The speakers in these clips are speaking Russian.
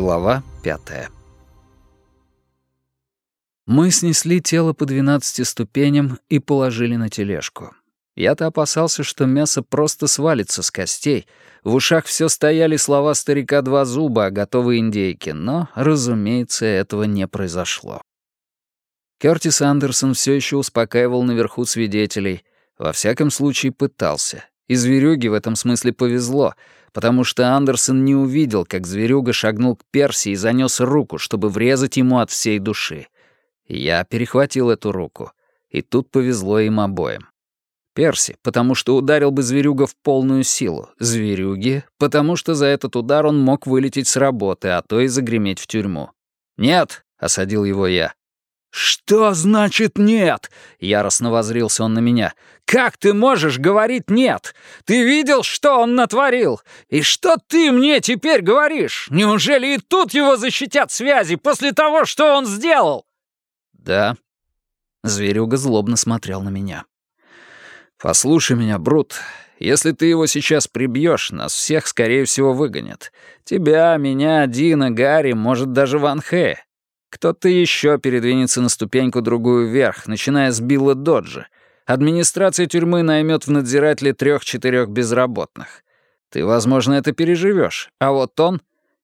25. Мы снесли тело по 12 ступеням и положили на тележку. Я-то опасался, что мясо просто свалится с костей. В ушах все стояли слова старика два зуба о готовой индейке, но, разумеется, этого не произошло. Кертис Андерсон все еще успокаивал наверху свидетелей. Во всяком случае, пытался. И зверюге в этом смысле повезло, потому что Андерсон не увидел, как зверюга шагнул к Перси и занес руку, чтобы врезать ему от всей души. Я перехватил эту руку. И тут повезло им обоим. Перси, потому что ударил бы зверюга в полную силу. Зверюги, потому что за этот удар он мог вылететь с работы, а то и загреметь в тюрьму. «Нет!» — осадил его я. «Что значит нет?» — яростно возрился он на меня. «Как ты можешь говорить нет? Ты видел, что он натворил? И что ты мне теперь говоришь? Неужели и тут его защитят связи после того, что он сделал?» «Да». Зверюга злобно смотрел на меня. «Послушай меня, Брут. Если ты его сейчас прибьешь, нас всех, скорее всего, выгонят. Тебя, меня, Дина, Гарри, может, даже Ван Хэ. Кто-то еще передвинется на ступеньку другую вверх, начиная с Билла Доджа. Администрация тюрьмы наймет в надзирателе трех-четырех безработных. Ты, возможно, это переживешь. А вот он...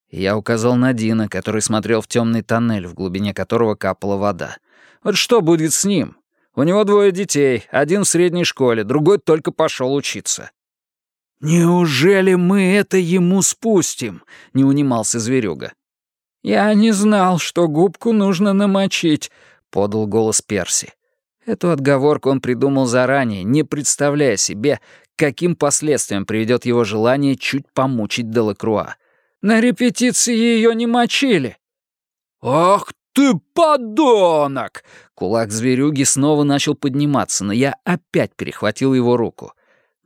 Я указал на Дина, который смотрел в темный тоннель, в глубине которого капала вода. Вот что будет с ним? У него двое детей, один в средней школе, другой только пошел учиться. «Неужели мы это ему спустим?» — не унимался зверюга. «Я не знал, что губку нужно намочить», — подал голос Перси. Эту отговорку он придумал заранее, не представляя себе, каким последствиям приведет его желание чуть помучить Делакруа. «На репетиции ее не мочили». «Ах ты подонок!» Кулак зверюги снова начал подниматься, но я опять перехватил его руку.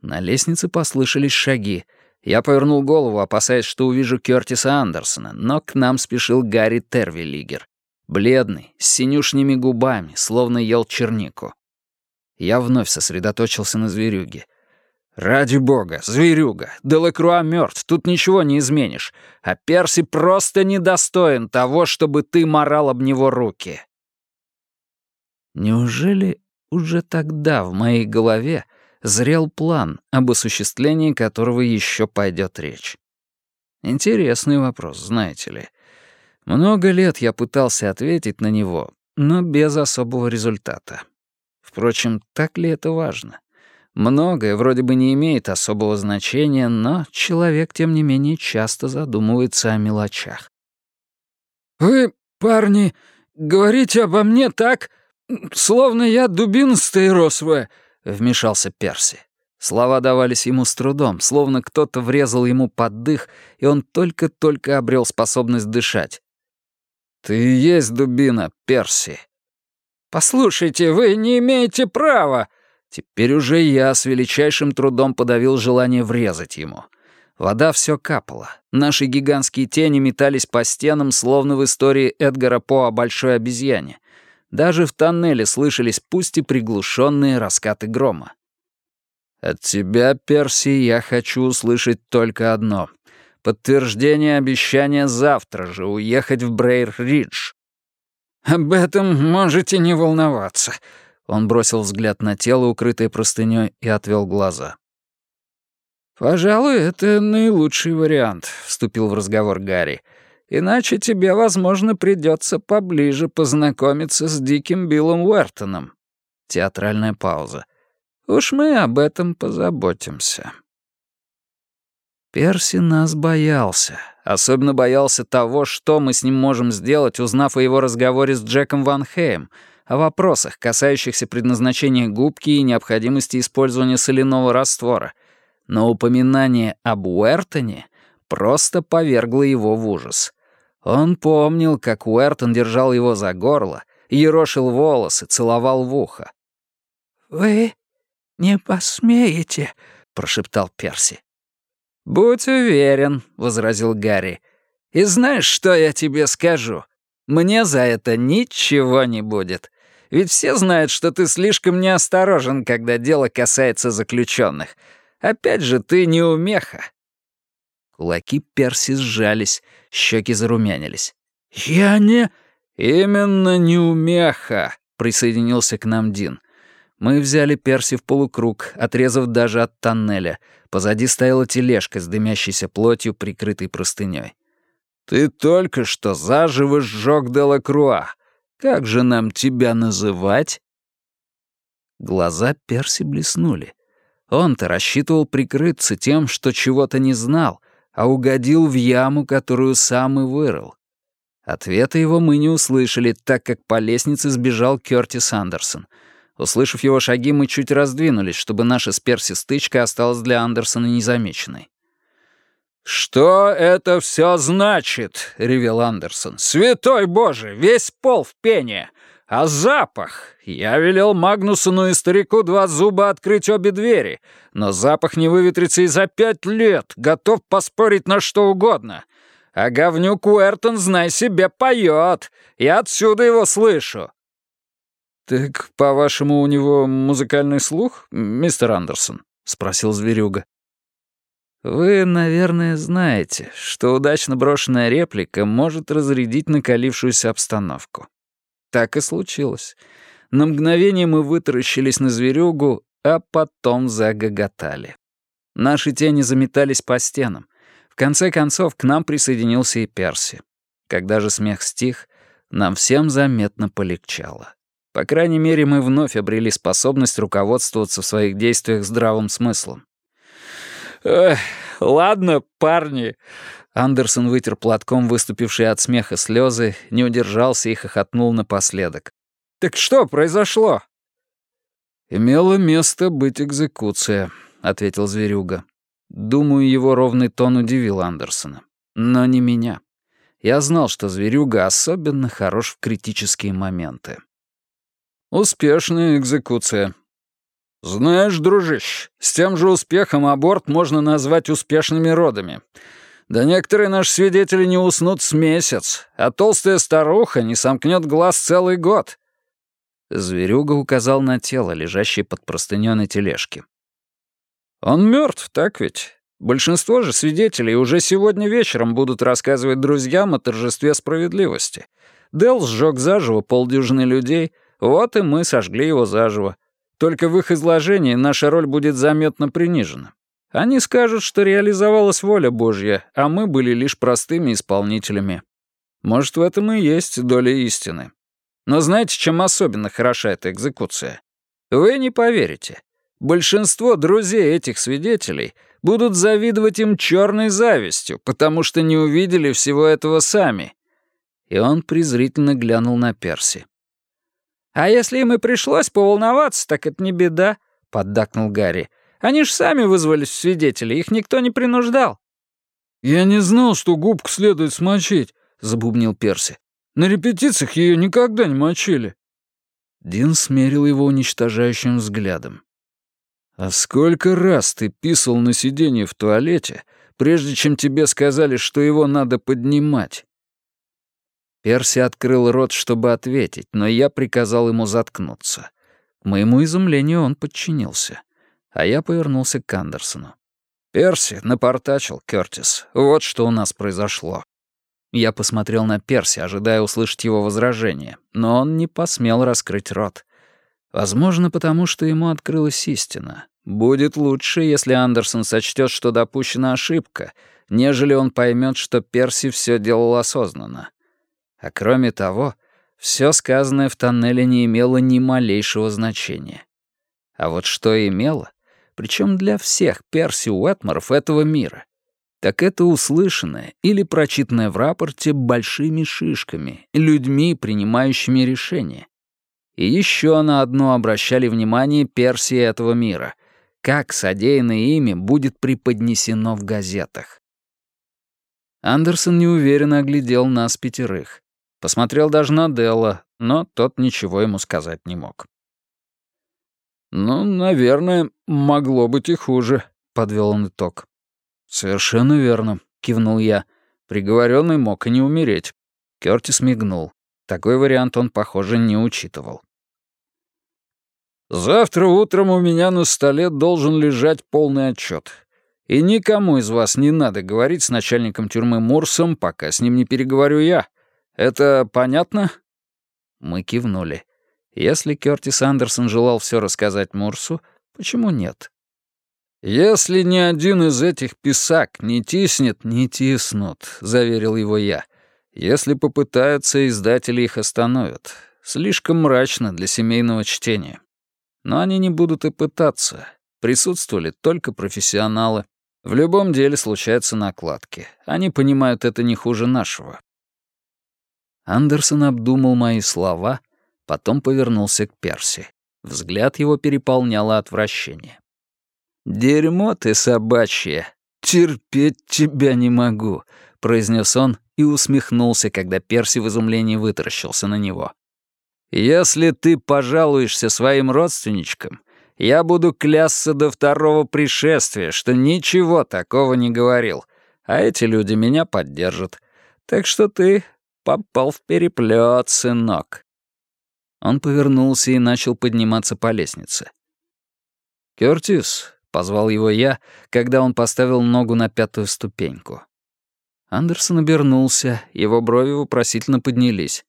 На лестнице послышались шаги. Я повернул голову, опасаясь, что увижу Кёртиса Андерсона, но к нам спешил Гарри Тервилигер. Бледный, с синюшними губами, словно ел чернику. Я вновь сосредоточился на зверюге. «Ради бога, зверюга, Делакруа мертв, тут ничего не изменишь, а Перси просто недостоин того, чтобы ты морал об него руки». Неужели уже тогда в моей голове зрел план, об осуществлении которого еще пойдет речь. Интересный вопрос, знаете ли. Много лет я пытался ответить на него, но без особого результата. Впрочем, так ли это важно? Многое вроде бы не имеет особого значения, но человек, тем не менее, часто задумывается о мелочах. «Вы, парни, говорите обо мне так, словно я дубина стаиросовая», — вмешался Перси. Слова давались ему с трудом, словно кто-то врезал ему под дых, и он только-только обрел способность дышать. «Ты есть дубина, Перси». «Послушайте, вы не имеете права!» Теперь уже я с величайшим трудом подавил желание врезать ему. Вода все капала. Наши гигантские тени метались по стенам, словно в истории Эдгара По о большой обезьяне. Даже в тоннеле слышались пусть и приглушенные раскаты грома. «От тебя, Перси, я хочу услышать только одно. Подтверждение обещания завтра же уехать в Брейр-Ридж». «Об этом можете не волноваться». Он бросил взгляд на тело, укрытое простынёй, и отвел глаза. «Пожалуй, это наилучший вариант», — вступил в разговор Гарри. Иначе тебе, возможно, придется поближе познакомиться с диким Биллом Уэртоном. Театральная пауза. Уж мы об этом позаботимся. Перси нас боялся. Особенно боялся того, что мы с ним можем сделать, узнав о его разговоре с Джеком Ван Хейм, о вопросах, касающихся предназначения губки и необходимости использования соляного раствора. Но упоминание об Уэртоне просто повергло его в ужас. Он помнил, как Уэртон держал его за горло, ерошил волосы, целовал в ухо. «Вы не посмеете», — прошептал Перси. «Будь уверен», — возразил Гарри. «И знаешь, что я тебе скажу? Мне за это ничего не будет. Ведь все знают, что ты слишком неосторожен, когда дело касается заключенных. Опять же, ты не умеха. Кулаки Перси сжались, щеки зарумянились. «Я не...» «Именно неумеха», — присоединился к нам Дин. Мы взяли Перси в полукруг, отрезав даже от тоннеля. Позади стояла тележка с дымящейся плотью, прикрытой простыней. «Ты только что заживо сжёг Делакруа. Как же нам тебя называть?» Глаза Перси блеснули. Он-то рассчитывал прикрыться тем, что чего-то не знал, а угодил в яму, которую сам и вырыл. Ответа его мы не услышали, так как по лестнице сбежал Кёртис Андерсон. Услышав его шаги, мы чуть раздвинулись, чтобы наша с Перси стычка осталась для Андерсона незамеченной. «Что это все значит?» — ревел Андерсон. «Святой Боже, весь пол в пене! А запах? Я велел Магнусону и старику два зуба открыть обе двери, но запах не выветрится и за пять лет, готов поспорить на что угодно. А говнюк Уэртон, знай себе, поет. Я отсюда его слышу». «Так, по-вашему, у него музыкальный слух, мистер Андерсон?» — спросил зверюга. Вы, наверное, знаете, что удачно брошенная реплика может разрядить накалившуюся обстановку. Так и случилось. На мгновение мы вытаращились на зверюгу, а потом загоготали. Наши тени заметались по стенам. В конце концов, к нам присоединился и Перси. Когда же смех стих, нам всем заметно полегчало. По крайней мере, мы вновь обрели способность руководствоваться в своих действиях здравым смыслом. «Эх, ладно, парни». Андерсон вытер платком выступившие от смеха слезы, не удержался и хохотнул напоследок. «Так что произошло?» «Имела место быть экзекуция», — ответил Зверюга. Думаю, его ровный тон удивил Андерсона. Но не меня. Я знал, что Зверюга особенно хорош в критические моменты. «Успешная экзекуция», «Знаешь, дружище, с тем же успехом аборт можно назвать успешными родами. Да некоторые наши свидетели не уснут с месяц, а толстая старуха не сомкнет глаз целый год». Зверюга указал на тело, лежащее под простынёй на тележке. «Он мертв, так ведь? Большинство же свидетелей уже сегодня вечером будут рассказывать друзьям о торжестве справедливости. Дел сжег заживо полдюжины людей, вот и мы сожгли его заживо. Только в их изложении наша роль будет заметно принижена. Они скажут, что реализовалась воля Божья, а мы были лишь простыми исполнителями. Может, в этом и есть доля истины. Но знаете, чем особенно хороша эта экзекуция? Вы не поверите. Большинство друзей этих свидетелей будут завидовать им черной завистью, потому что не увидели всего этого сами. И он презрительно глянул на Перси. «А если им и пришлось поволноваться, так это не беда», — поддакнул Гарри. «Они ж сами вызвались в свидетели, их никто не принуждал». «Я не знал, что губку следует смочить», — забубнил Перси. «На репетициях ее никогда не мочили». Дин смерил его уничтожающим взглядом. «А сколько раз ты писал на сиденье в туалете, прежде чем тебе сказали, что его надо поднимать?» Перси открыл рот, чтобы ответить, но я приказал ему заткнуться. К моему изумлению он подчинился. А я повернулся к Андерсону. «Перси напортачил, Кёртис. Вот что у нас произошло». Я посмотрел на Перси, ожидая услышать его возражение, но он не посмел раскрыть рот. Возможно, потому что ему открылась истина. Будет лучше, если Андерсон сочтет, что допущена ошибка, нежели он поймет, что Перси все делал осознанно. А кроме того, все сказанное в тоннеле не имело ни малейшего значения. А вот что имело, причем для всех Перси Уэтморов этого мира, так это услышанное или прочитанное в рапорте большими шишками, людьми, принимающими решения. И еще на одно обращали внимание Перси этого мира, как содеянное ими будет преподнесено в газетах. Андерсон неуверенно оглядел нас пятерых. Посмотрел даже на Делла, но тот ничего ему сказать не мог. «Ну, наверное, могло быть и хуже», — подвел он итог. «Совершенно верно», — кивнул я. Приговоренный мог и не умереть. Кёртис мигнул. Такой вариант он, похоже, не учитывал. «Завтра утром у меня на столе должен лежать полный отчет. И никому из вас не надо говорить с начальником тюрьмы Мурсом, пока с ним не переговорю я. Это понятно?» Мы кивнули. Если Кёртис Андерсон желал все рассказать Мурсу, почему нет? «Если ни один из этих писак не тиснет, не тиснут», — заверил его я. «Если попытаются, издатели их остановят. Слишком мрачно для семейного чтения. Но они не будут и пытаться. Присутствовали только профессионалы. В любом деле случаются накладки. Они понимают это не хуже нашего». Андерсон обдумал мои слова, потом повернулся к Перси. Взгляд его переполняло отвращение. «Дерьмо ты собачье! Терпеть тебя не могу!» — произнес он и усмехнулся, когда Перси в изумлении вытаращился на него. «Если ты пожалуешься своим родственничкам, я буду клясться до второго пришествия, что ничего такого не говорил, а эти люди меня поддержат. Так что ты попал в переплет, сынок». Он повернулся и начал подниматься по лестнице. «Кёртис, Позвал его я, когда он поставил ногу на пятую ступеньку. Андерсон обернулся, его брови вопросительно поднялись.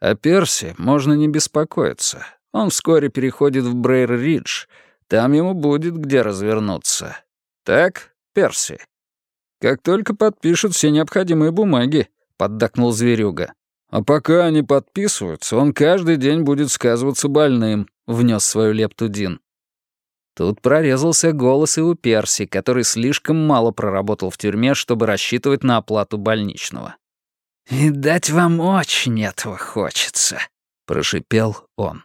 «О Перси можно не беспокоиться. Он вскоре переходит в Брейр-Ридж. Там ему будет где развернуться. Так, Перси?» «Как только подпишут все необходимые бумаги», — поддакнул зверюга. «А пока они подписываются, он каждый день будет сказываться больным», — внес свою лепту Дин. Тут прорезался голос и у Перси, который слишком мало проработал в тюрьме, чтобы рассчитывать на оплату больничного. «Видать, вам очень этого хочется», — прошипел он.